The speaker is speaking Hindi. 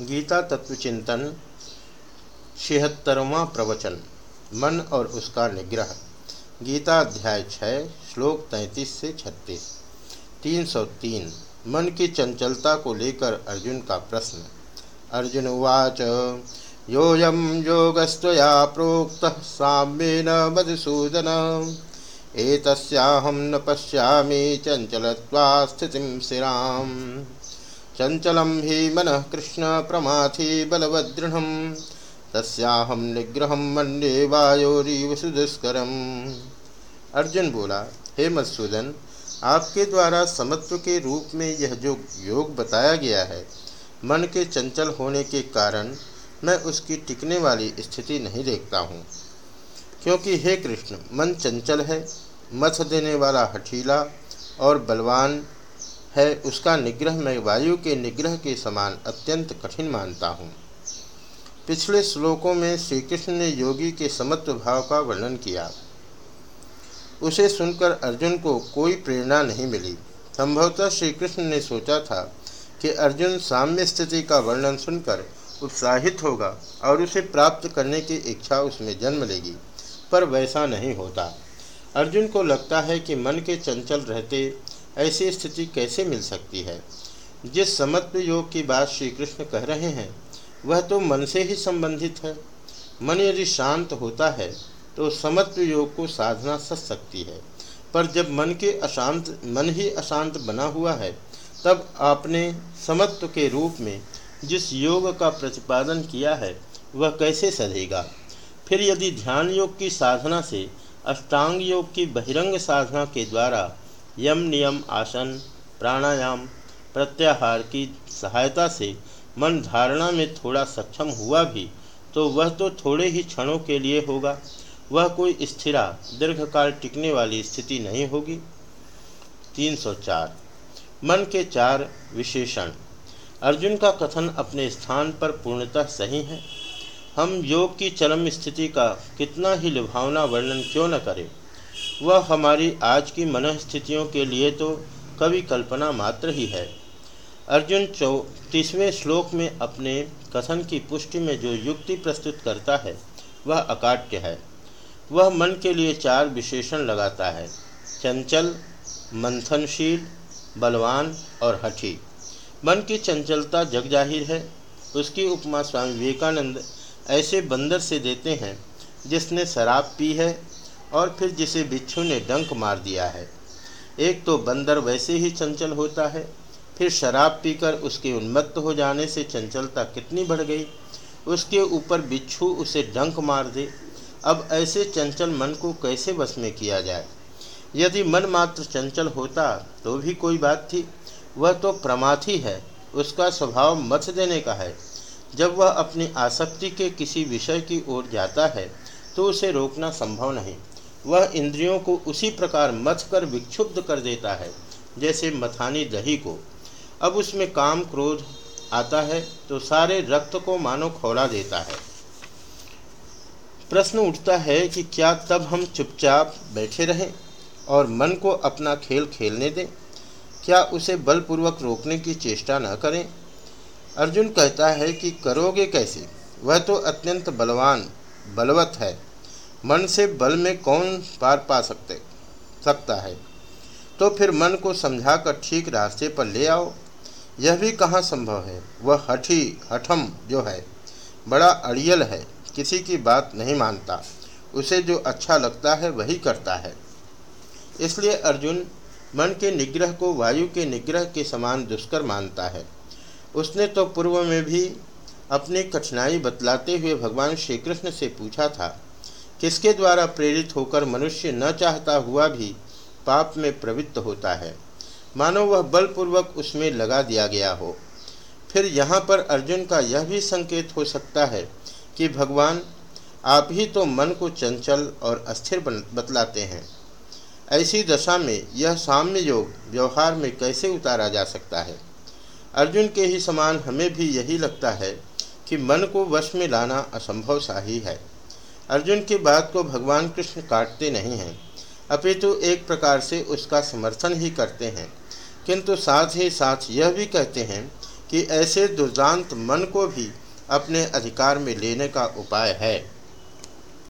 गीता तत्व चिंतन छिहत्तरवा प्रवचन, मन और उसका निग्रह। गीता अध्याय छः, श्लोक तैंतीस से छत्तीस। तीन सौ तीन, मन की चंचलता को लेकर अर्जुन का प्रश्न। अर्जुन उवाच योयम योगस्तया प्रोक्त साम्येन मधुसूदन। एक एतस्याहं न पश्यामि चंचलत्वा स्थितिं शिराम चंचलम ही मन कृष्ण प्रमाथि बलवदृढ़ तस्याहम निग्रह मन्ये वायोरीव सुदुष्करम। अर्जुन बोला, हे मधुसूदन आपके द्वारा समत्व के रूप में यह जो योग बताया गया है, मन के चंचल होने के कारण मैं उसकी टिकने वाली स्थिति नहीं देखता हूँ। क्योंकि हे कृष्ण, मन चंचल है मथ देने वाला हठीला और बलवान है, उसका निग्रह मैं वायु के निग्रह के समान अत्यंत कठिन मानता हूँ। पिछले श्लोकों में श्री कृष्ण ने योगी के समत्व भाव का वर्णन किया। उसे सुनकर अर्जुन को कोई प्रेरणा नहीं मिली। संभवतः श्री कृष्ण ने सोचा था कि अर्जुन साम्य स्थिति का वर्णन सुनकर उत्साहित होगा और उसे प्राप्त करने की इच्छा उसमें जन्म लेगी, पर वैसा नहीं होता। अर्जुन को लगता है कि मन के चंचल रहते ऐसी स्थिति कैसे मिल सकती है? जिस समत्व योग की बात श्री कृष्ण कह रहे हैं, वह तो मन से ही संबंधित है। मन यदि शांत होता है तो समत्व योग को साधना सच सकती है। पर जब मन के अशांत, मन ही अशांत बना हुआ है, तब आपने समत्व के रूप में जिस योग का प्रतिपादन किया है, वह कैसे सधेगा फिर यदि ध्यान योग की साधना से अष्टांग योग की बहिरंग साधना के द्वारा यम नियम आसन प्राणायाम प्रत्याहार की सहायता से मन धारणा में थोड़ा सक्षम हुआ भी तो वह तो थोड़े ही क्षणों के लिए होगा। वह कोई स्थिरा, दीर्घकाल टिकने वाली स्थिति नहीं होगी। 304 मन के चार विशेषण। अर्जुन का कथन अपने स्थान पर पूर्णतः सही है। हम योग की चरम स्थिति का कितना ही लुभावना वर्णन क्यों न करें। वह हमारी आज की मन स्थितियों के लिए तो कवि कल्पना मात्र ही है। अर्जुन चौतीसवें श्लोक में अपने कथन की पुष्टि में जो युक्ति प्रस्तुत करता है, वह अकाट्य है। वह मन के लिए चार विशेषण लगाता है, चंचल, मंथनशील, बलवान और हठी। मन की चंचलता जग ज़ाहिर है, उसकी उपमा स्वामी विवेकानंद ऐसे बंदर से देते हैं जिसने शराब पी है और फिर जिसे बिच्छू ने डंक मार दिया है। एक तो बंदर वैसे ही चंचल होता है, फिर शराब पीकर उसके उन्मत्त हो जाने से चंचलता कितनी बढ़ गई। उसके ऊपर बिच्छू उसे डंक मार दे। अब ऐसे चंचल मन को कैसे वश में किया जाए? यदि मन मात्र चंचल होता तो भी कोई बात थी। वह तो प्रमाथी है, उसका स्वभाव मत देने का है। जब वह अपनी आसक्ति के किसी विषय की ओर जाता है तो उसे रोकना संभव नहीं। वह इंद्रियों को उसी प्रकार मथ कर विक्षुब्ध कर देता है, जैसे मथानी दही को। अब उसमें काम क्रोध आता है तो सारे रक्त को मानो खौला देता है। प्रश्न उठता है कि क्या तब हम चुपचाप बैठे रहें और मन को अपना खेल खेलने दें? क्या उसे बलपूर्वक रोकने की चेष्टा न करें? अर्जुन कहता है कि करोगे कैसे? वह तो अत्यंत बलवान, बलवत है। मन से बल में कौन पार पा सकते, सकता है? तो फिर मन को समझाकर ठीक रास्ते पर ले आओ। यह भी कहाँ संभव है? वह हठी, हठम जो है, बड़ा अड़ियल है, किसी की बात नहीं मानता। उसे जो अच्छा लगता है वही करता है। इसलिए अर्जुन मन के निग्रह को वायु के निग्रह के समान दुष्कर मानता है। उसने तो पूर्व में भी अपनी कठिनाई बतलाते हुए भगवान श्री कृष्ण से पूछा था किसके द्वारा प्रेरित होकर मनुष्य न चाहता हुआ भी पाप में प्रवृत्त होता है? मानो वह बलपूर्वक उसमें लगा दिया गया हो। फिर यहाँ पर अर्जुन का यह भी संकेत हो सकता है कि भगवान, आप ही तो मन को चंचल और अस्थिर बतलाते हैं। ऐसी दशा में यह साम्य योग व्यवहार में कैसे उतारा जा सकता है? अर्जुन के ही समान हमें भी यही लगता है कि मन को वश में लाना असंभव सा ही है। अर्जुन की बात को भगवान कृष्ण काटते नहीं हैं, अपितु एक प्रकार से उसका समर्थन ही करते हैं। किंतु साथ ही साथ यह भी कहते हैं कि ऐसे दुर्दांत मन को भी अपने अधिकार में लेने का उपाय है।